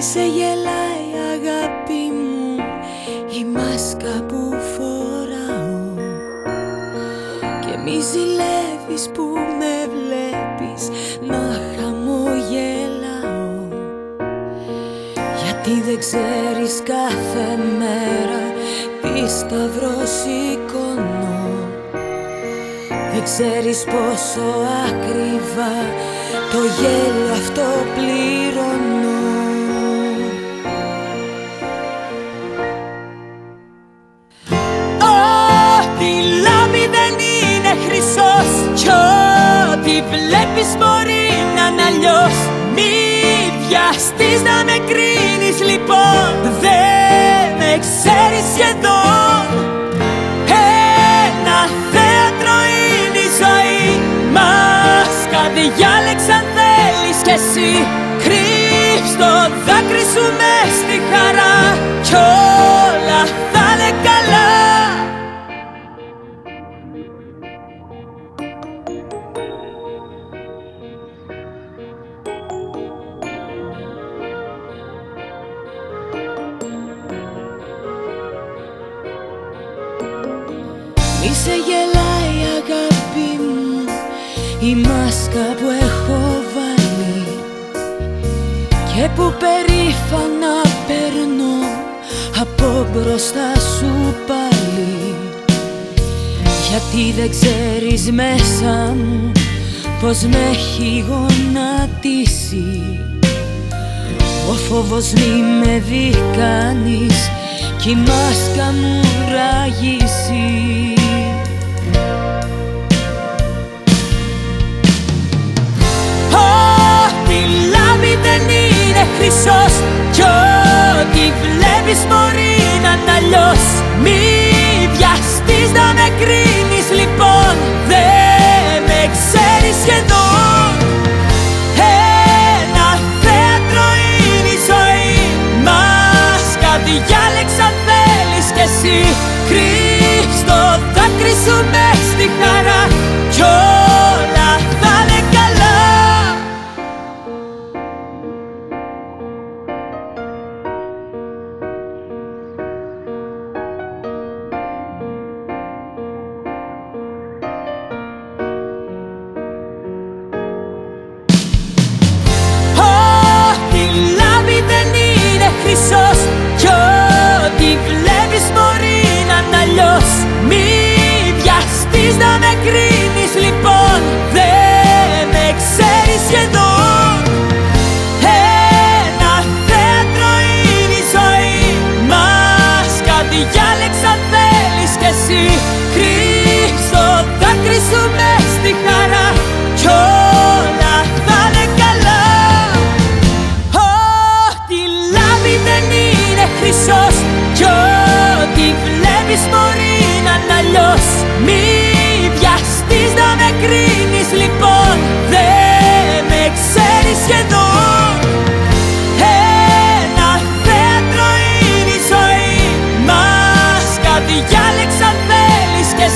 Μη σε γελάει αγάπη μου η μάσκα που φοράω. Και μη ζηλεύεις που με βλέπεις να χαμογελάω. Γιατί δεν ξέρεις κάθε μέρα τι σταυρό σηκώνω. Δεν ξέρεις πόσο ακριβά το γέλιο αυτό πληρώνω μπορεί να είναι αλλιώς. Μη βιαστείς να με κρίνεις λοιπόν. Δεν με ξέρεις σχεδόν. Ένα θέατρο είναι η ζωή Μας. Διάλεξαν θέλεις κι εσύ. Κρύψ' το δάκρυ σου μες Μη σε γελάει αγάπη μου. Η μάσκα που έχω βάλει και που περήφανα περνώ από μπροστά σου πάλι. Γιατί δεν ξέρεις μέσα μου πως με έχει γονατίσει. Ο φόβος μη με δει κανείς κι η μάσκα μου ραγίσει χρυσός Κι ό,τι βλέπεις μπορεί να είναι αλλιώς. Μη βιαστείς να με κρίνεις λοιπόν Δεν με ξέρεις σχεδόν Ένα θέατρο είναι η ζωή Μας κάτι διάλεξα θέλεις κι εσύ. Κρύψ' το δάκρυ σου μες στη χαρά θέλεις μπορεί να αλλιώς. Μη να λοιπόν. Δεν με Ένα θέατρο είναι ζωή μας. Κάτι διάλεξα κι